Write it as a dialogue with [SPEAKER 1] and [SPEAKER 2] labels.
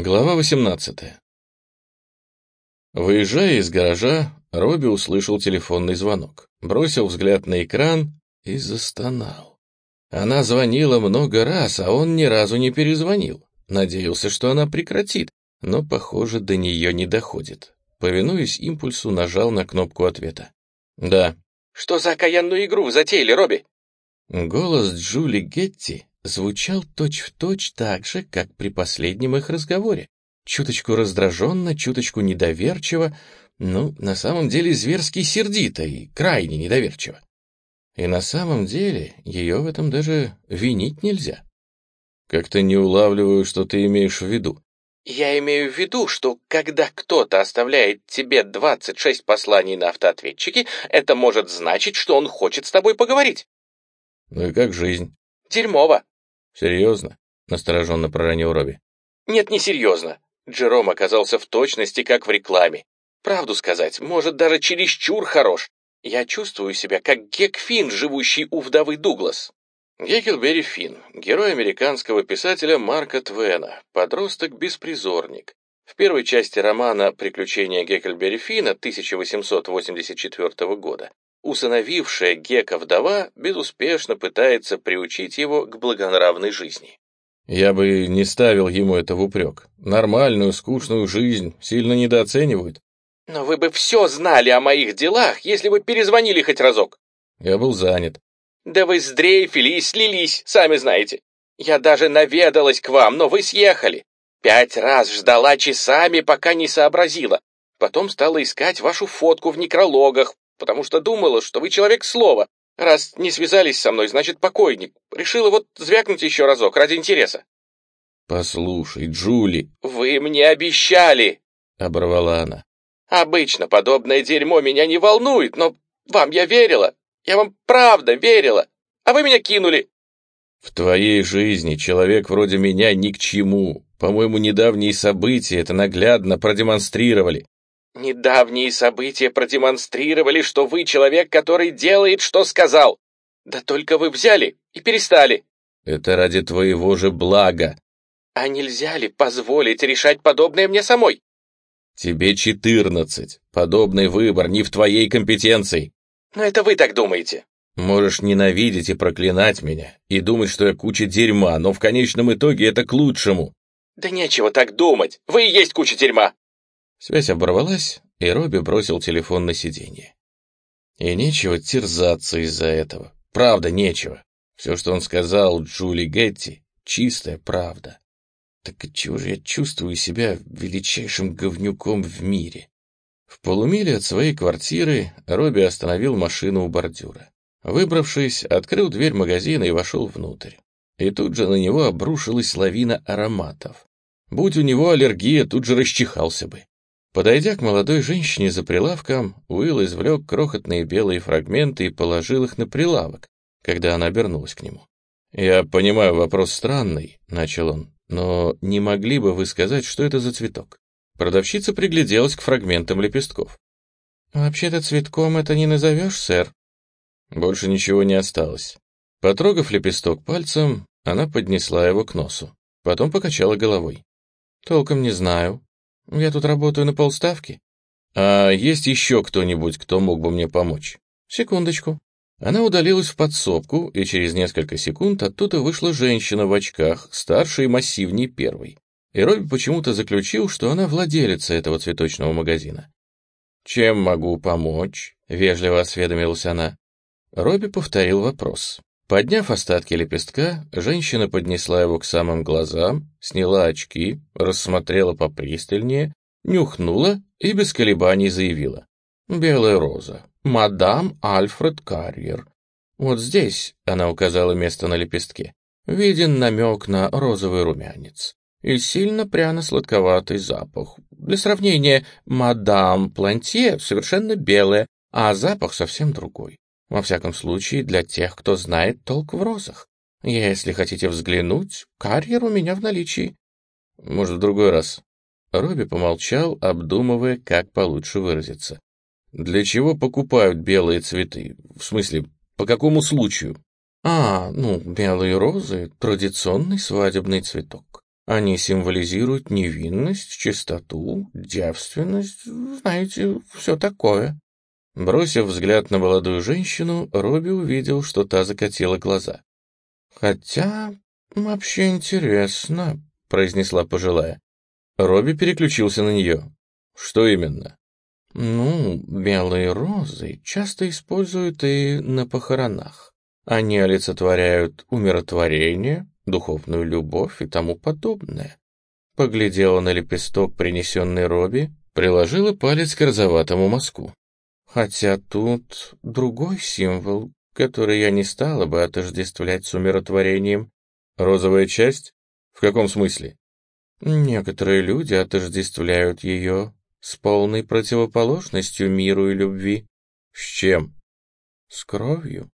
[SPEAKER 1] Глава 18 Выезжая из гаража, Робби услышал телефонный звонок, бросил взгляд на экран и застонал. Она звонила много раз, а он ни разу не перезвонил. Надеялся, что она прекратит, но, похоже, до нее не доходит. Повинуясь импульсу, нажал на кнопку ответа. «Да».
[SPEAKER 2] «Что за окаянную игру вы затеяли, Робби?»
[SPEAKER 1] Голос Джули Гетти звучал точь-в-точь точь так же, как при последнем их разговоре. Чуточку раздраженно, чуточку недоверчиво, ну, на самом деле зверски сердито и крайне недоверчиво. И на самом деле ее в этом даже винить нельзя. Как-то не улавливаю, что ты имеешь в виду.
[SPEAKER 2] Я имею в виду, что когда кто-то оставляет тебе 26 посланий на автоответчике, это может значить, что он хочет с тобой поговорить.
[SPEAKER 1] Ну и как жизнь?
[SPEAKER 2] Дерьмово.
[SPEAKER 1] Серьезно? Настороженно проронил Робби.
[SPEAKER 2] Нет, не серьезно. Джером оказался в точности, как в рекламе. Правду сказать, может, даже чересчур хорош. Я чувствую себя как Гек Финн, живущий у вдовы Дуглас. Геккельбери Финн, герой американского писателя Марка Твена, подросток-беспризорник. В первой части романа «Приключения Геккельбери Финна» 1884 года усыновившая Гека-вдова безуспешно пытается приучить его к благонравной жизни.
[SPEAKER 1] Я бы не ставил ему это в упрек. Нормальную, скучную жизнь сильно недооценивают.
[SPEAKER 2] Но вы бы все знали о моих делах, если бы перезвонили хоть разок.
[SPEAKER 1] Я был занят.
[SPEAKER 2] Да вы сдрейфили и слились, сами знаете. Я даже наведалась к вам, но вы съехали. Пять раз ждала часами, пока не сообразила. Потом стала искать вашу фотку в некрологах, потому что думала, что вы человек слова. Раз не связались со мной, значит, покойник. Решила вот звякнуть еще разок, ради интереса.
[SPEAKER 1] «Послушай, Джули...»
[SPEAKER 2] «Вы мне обещали!»
[SPEAKER 1] — оборвала она.
[SPEAKER 2] «Обычно подобное дерьмо меня не волнует, но вам я верила. Я вам правда верила, а вы меня кинули.
[SPEAKER 1] В твоей жизни человек вроде меня ни к чему. По-моему, недавние события это наглядно продемонстрировали.
[SPEAKER 2] Недавние события продемонстрировали, что вы человек, который делает, что сказал. Да только вы взяли и перестали.
[SPEAKER 1] Это ради твоего же блага.
[SPEAKER 2] А нельзя ли позволить решать подобное мне самой?
[SPEAKER 1] Тебе четырнадцать. Подобный выбор не в твоей компетенции.
[SPEAKER 2] Но это вы так думаете.
[SPEAKER 1] Можешь ненавидеть и проклинать меня, и думать, что я куча дерьма, но в конечном итоге это к лучшему.
[SPEAKER 2] Да нечего так думать, вы и есть куча дерьма.
[SPEAKER 1] Связь оборвалась, и Робби бросил телефон на сиденье. И нечего терзаться из-за этого. Правда, нечего. Все, что он сказал Джули Гетти, чистая правда. Так отчего же я чувствую себя величайшим говнюком в мире? В полумиле от своей квартиры Робби остановил машину у бордюра. Выбравшись, открыл дверь магазина и вошел внутрь. И тут же на него обрушилась лавина ароматов. Будь у него аллергия, тут же расчихался бы. Подойдя к молодой женщине за прилавком, Уилл извлек крохотные белые фрагменты и положил их на прилавок, когда она обернулась к нему. «Я понимаю, вопрос странный», — начал он, «но не могли бы вы сказать, что это за цветок?» Продавщица пригляделась к фрагментам лепестков. «Вообще-то цветком это не назовешь, сэр». Больше ничего не осталось. Потрогав лепесток пальцем, она поднесла его к носу. Потом покачала головой. «Толком не знаю. Я тут работаю на полставки». «А есть еще кто-нибудь, кто мог бы мне помочь?» «Секундочку». Она удалилась в подсобку, и через несколько секунд оттуда вышла женщина в очках, старше и массивнее первой и Робби почему-то заключил, что она владелица этого цветочного магазина. «Чем могу помочь?» — вежливо осведомилась она. Робби повторил вопрос. Подняв остатки лепестка, женщина поднесла его к самым глазам, сняла очки, рассмотрела попристальнее, нюхнула и без колебаний заявила. «Белая роза. Мадам Альфред Карьер. Вот здесь, — она указала место на лепестке, — виден намек на розовый румянец и сильно пряно-сладковатый запах. Для сравнения, мадам Плантье совершенно белая, а запах совсем другой. Во всяком случае, для тех, кто знает толк в розах. Если хотите взглянуть, карьер у меня в наличии. Может, в другой раз. Робби помолчал, обдумывая, как получше выразиться. Для чего покупают белые цветы? В смысле, по какому случаю? А, ну, белые розы — традиционный свадебный цветок.
[SPEAKER 3] Они символизируют невинность, чистоту, девственность, знаете, все такое. Бросив взгляд на молодую женщину, Робби увидел, что та закатила глаза. «Хотя, вообще интересно», — произнесла пожилая. Робби переключился на нее. «Что именно?» «Ну, белые розы часто используют и на похоронах. Они олицетворяют умиротворение, духовную любовь и тому подобное. Поглядела на лепесток, принесенный Робби, приложила палец к розоватому мазку. Хотя тут другой символ, который я не стала бы отождествлять с умиротворением.
[SPEAKER 1] Розовая часть? В каком смысле?
[SPEAKER 3] Некоторые люди отождествляют ее с полной противоположностью миру и любви.
[SPEAKER 1] С чем?
[SPEAKER 3] С кровью.